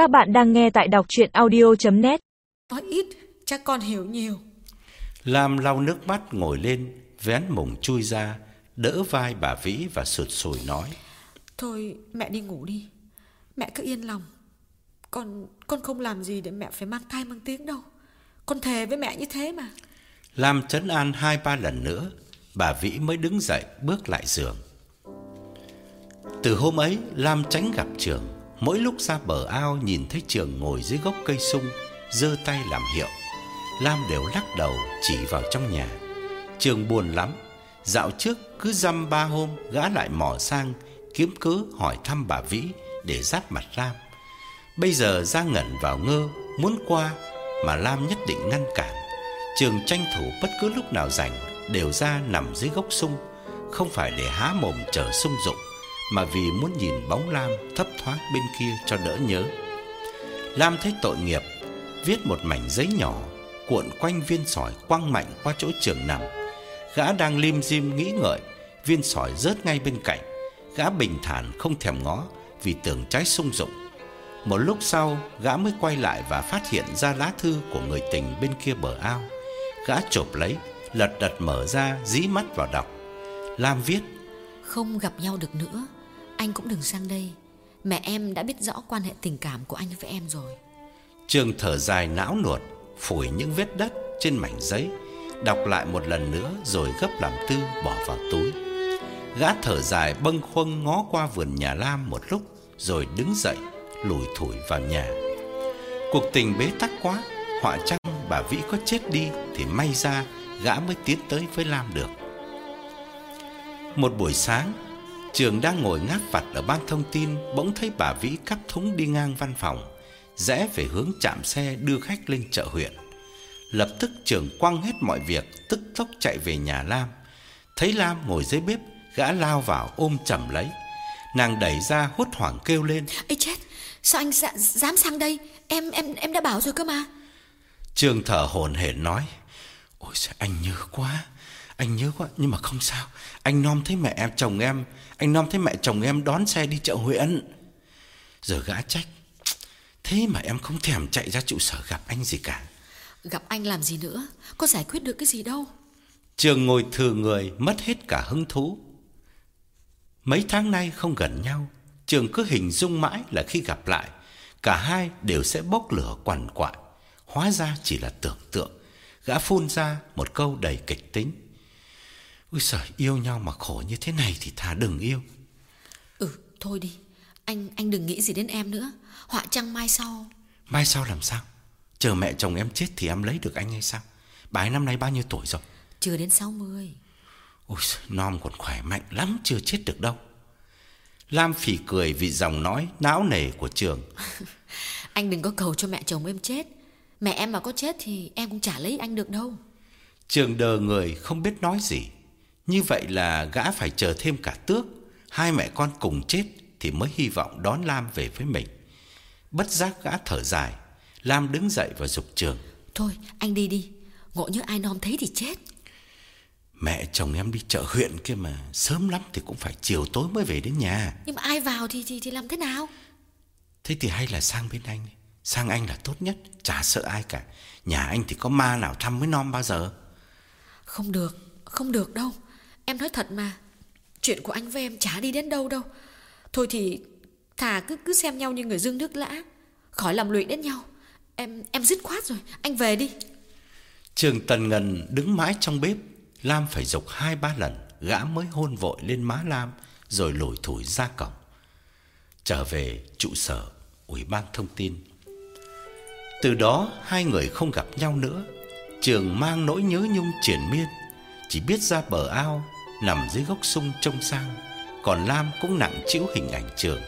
Các bạn đang nghe tại đọc chuyện audio.net Nói ít, chắc con hiểu nhiều. Lam lau nước mắt ngồi lên, vén mùng chui ra, đỡ vai bà Vĩ và sụt sùi nói. Thôi mẹ đi ngủ đi. Mẹ cứ yên lòng. Con con không làm gì để mẹ phải mang thai mang tiếng đâu. Con thề với mẹ như thế mà. Lam trấn an hai ba lần nữa, bà Vĩ mới đứng dậy bước lại giường. Từ hôm ấy, Lam tránh gặp Trường. Mỗi lúc ra bờ ao nhìn thấy Trường ngồi dưới gốc cây sung, giơ tay làm hiệu. Lam đều lắc đầu chỉ vào trong nhà. Trường buồn lắm. Dạo trước cứ dăm ba hôm gã lại mò sang kiếm cớ hỏi thăm bà Vĩ để giáp mặt Lam. Bây giờ ra ngẩn vào ngơ muốn qua mà Lam nhất định ngăn cản. Trường tranh thủ bất cứ lúc nào rảnh đều ra nằm dưới gốc sung, không phải để há mồm chờ sung dụng mà vì muốn nhìn bóng Lam thấp thoáng bên kia cho đỡ nhớ. Lam thấy tội nghiệp, viết một mảnh giấy nhỏ cuộn quanh viên sỏi quăng mạnh qua chỗ trường nằm. Gã đang lim dim nghĩ ngợi, viên sỏi rớt ngay bên cạnh. Gã bình thản không thèm ngó vì tưởng trái sung dụng. Một lúc sau, gã mới quay lại và phát hiện ra lá thư của người tình bên kia bờ ao. Gã chộp lấy, lật đật mở ra, dí mắt vào đọc. Lam viết: Không gặp nhau được nữa anh cũng đừng sang đây Mẹ em đã biết rõ quan hệ tình cảm của anh với em rồi Trường thở dài não nuột, phủi những vết đất trên mảnh giấy, đọc lại một lần nữa rồi gấp làm tư bỏ vào túi. Gã thở dài bâng khuâng ngó qua vườn nhà Lam một lúc rồi đứng dậy, lủi thủi vào nhà. Cuộc tình bế tắc quá, họa chăng bà Vĩ có chết đi thì may ra gã mới tiến tới với Lam được. Một buổi sáng, Trường đang ngồi ngáp vặt ở ban thông tin bỗng thấy bà Vĩ cắp thúng đi ngang văn phòng, rẽ về hướng chạm xe đưa khách lên chợ huyện. Lập tức Trường quăng hết mọi việc, tức tốc chạy về nhà Lam. Thấy Lam ngồi dưới bếp, gã lao vào ôm chầm lấy. Nàng đẩy ra hốt hoảng kêu lên. Ê chết Sao anh dạ, dám sang đây Em em em đã bảo rồi cơ mà Trường thở hổn hển nói: "Ôi giời, anh nhớ quá, anh nhớ quá, nhưng mà không sao. Anh nom thấy mẹ em chồng em, anh nom thấy mẹ chồng em đón xe đi chợ huyện." Giờ gã trách: "Thế mà em không thèm chạy ra trụ sở gặp anh gì cả." Gặp anh làm gì nữa Có giải quyết được cái gì đâu Trường ngồi thừa người, mất hết cả hứng thú. Mấy tháng nay không gần nhau, Trường cứ hình dung mãi là khi gặp lại, cả hai đều sẽ bốc lửa quằn quại. Hóa ra chỉ là tưởng tượng. Gã phun ra một câu đầy kịch tính. Ôi giời, yêu nhau mà khổ như thế này thì thà đừng yêu. Ừ thôi đi Anh anh đừng nghĩ gì đến em nữa Họa chăng mai sau Mai sau làm sao? Chờ mẹ chồng em chết thì em lấy được anh hay sao? Bà ấy năm nay bao nhiêu tuổi rồi? Chưa đến 60 Ôi giời, non còn khỏe mạnh lắm chưa chết được đâu. Lam phỉ cười vì giọng nói não nề của Trường. Anh đừng có cầu cho mẹ chồng em chết Mẹ em mà có chết thì em cũng chả lấy anh được đâu Trường đờ người không biết nói gì. Như vậy là gã phải chờ thêm cả tước, hai mẹ con cùng chết thì mới hy vọng đón Lam về với mình. Bất giác gã thở dài, Lam đứng dậy và dục Trường. Thôi anh đi đi Ngộ như ai nom thấy thì chết Mẹ chồng em đi chợ huyện kia mà sớm lắm thì cũng phải chiều tối mới về đến nhà. Nhưng mà ai vào thì thì thì làm thế nào Thế thì hay là sang bên anh, sang anh là tốt nhất, chả sợ ai cả. Nhà anh thì có ma nào thăm với non bao giờ. Không được Không được đâu Em nói thật mà Chuyện của anh với em chả đi đến đâu đâu Thôi thì Thà cứ cứ xem nhau như người dương nước lã Khỏi làm lụy đến nhau Em em dứt khoát rồi Anh về đi Trường Tần Ngân đứng mãi trong bếp, Lam phải dục hai ba lần, gã mới hôn vội lên má Lam rồi lủi thủi ra cổng. Trở về trụ sở Ủy ban thông tin. Từ đó hai người không gặp nhau nữa. Trường mang nỗi nhớ nhung triển miên, chỉ biết ra bờ ao nằm dưới gốc sung trông sang, còn Lam cũng nặng chịu hình ảnh Trường,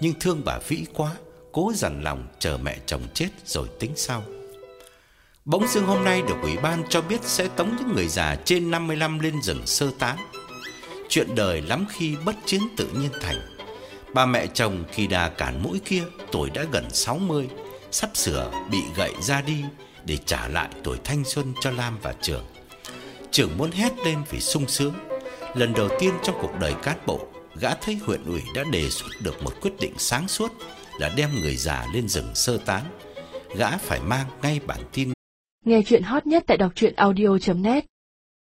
nhưng thương bà Vĩ quá, cố dằn lòng chờ mẹ chồng chết rồi tính sau. Bỗng dưng hôm nay được ủy ban cho biết sẽ tống những người già trên 55 lên rừng sơ tán. Chuyện đời lắm khi bất chiến tự nhiên thành. Bà mẹ chồng kỳ đà cản mũi kia tuổi đã gần 60, sắp sửa bị gậy ra đi để trả lại tuổi thanh xuân cho Lam và Trường. Trường muốn hét lên vì sung sướng. Lần đầu tiên trong cuộc đời cán bộ, gã thấy huyện ủy đã đề xuất được một quyết định sáng suốt là đem người già lên rừng sơ tán. Gã phải mang ngay bản tin. Nghe chuyện hot nhất tại đọc truyện audio.net